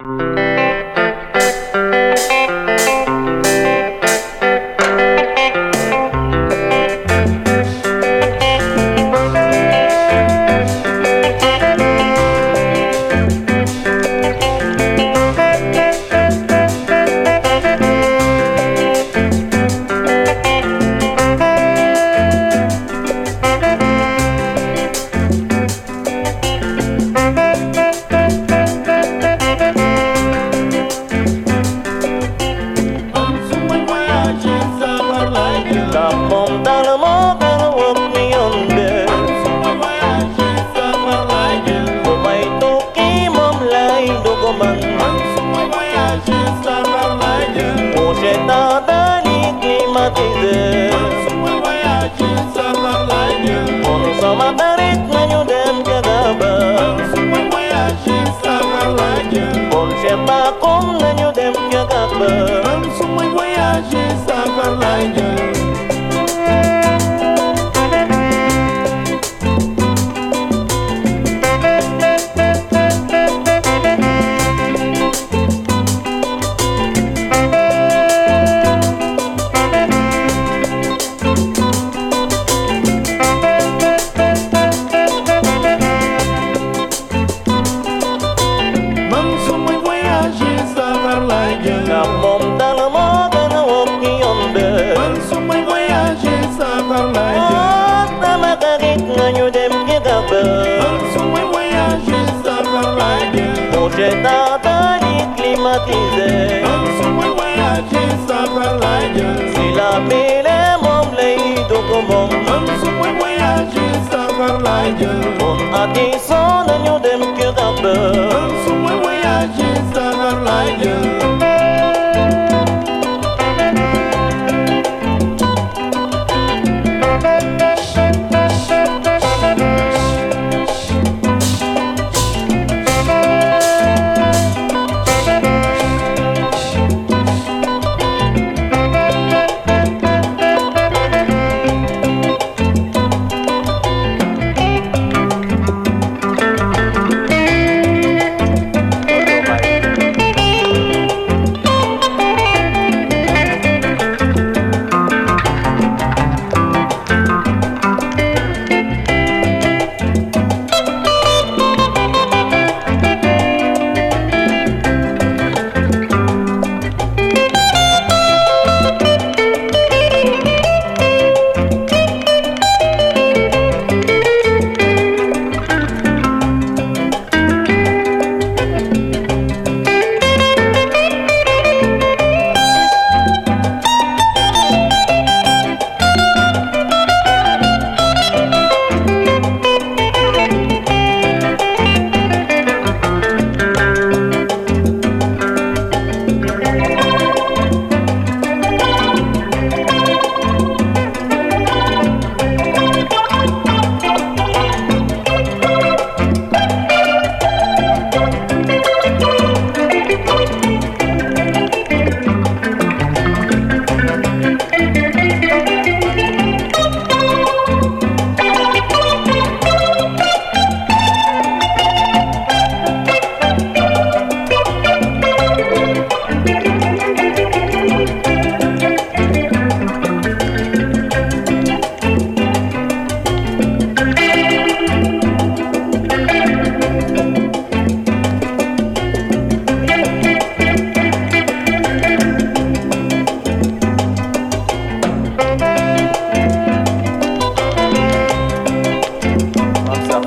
Música vida. Na montagne morta Oki onde Mansuma voyage sa parlage Ota makarit na nyo dem kitabe Mansuma voyage sa parlage Oje tata ni climatize Mansuma voyage sa parlage Si la pile mom leido como Mansuma voyage sa parlage Mon ati son na nyo dem kitabe Mansuma voyage sa parlage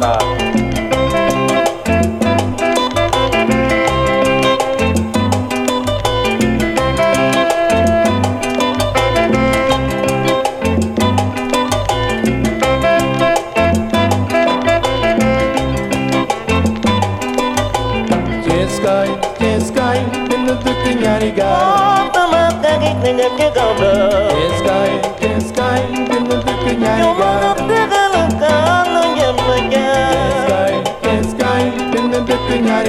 감사합니다.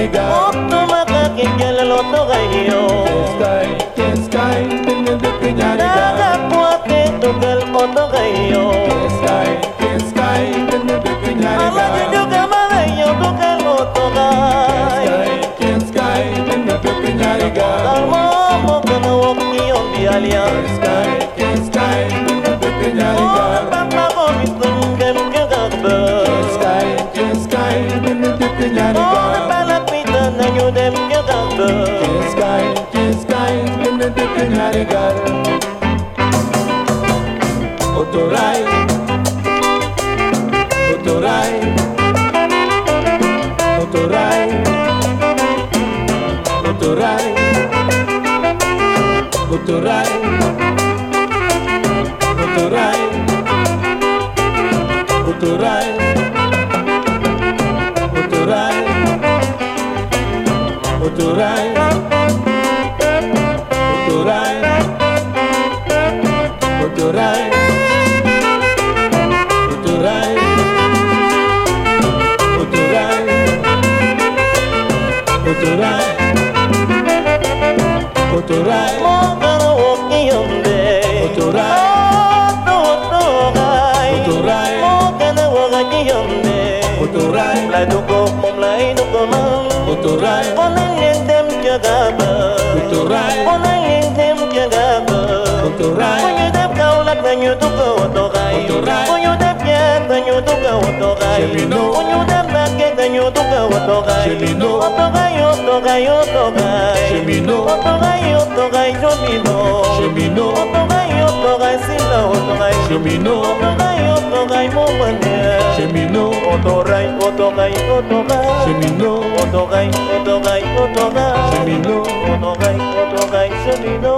gaiga Otto makaki jala loto gaiyo Teskai, teskai, tengen de piñariga Daga puate tugal otto gaiyo Teskai, teskai, tengen de piñariga Ala jujuga magayo tugal otto gaiyo Teskai, teskai, tengen de piñariga Dalmo mo kana wakki on bialia Teskai ligar. Otoray, Otoray, Otoray, Otoray, otorai otorai mongaro okiyonde otorai otorai otorai mongana wagakiyonde otorai la doko omlai doko ma otorai onangendem jagaba otorai onangendem jagaba otorai konyudem kaulak nanyutuko otorai otorai konyudem yotoka otokai Onyuda maketa yotoka otokai Otokai otokai otokai Otokai otokai jomino Otokai otokai sila otokai Otokai otokai momane Otorai otokai otokai Otokai otokai otokai Otokai otokai jomino Otokai otokai jomino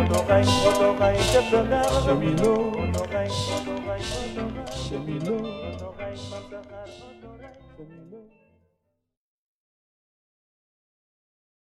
Otokai otokai jomino Cheminot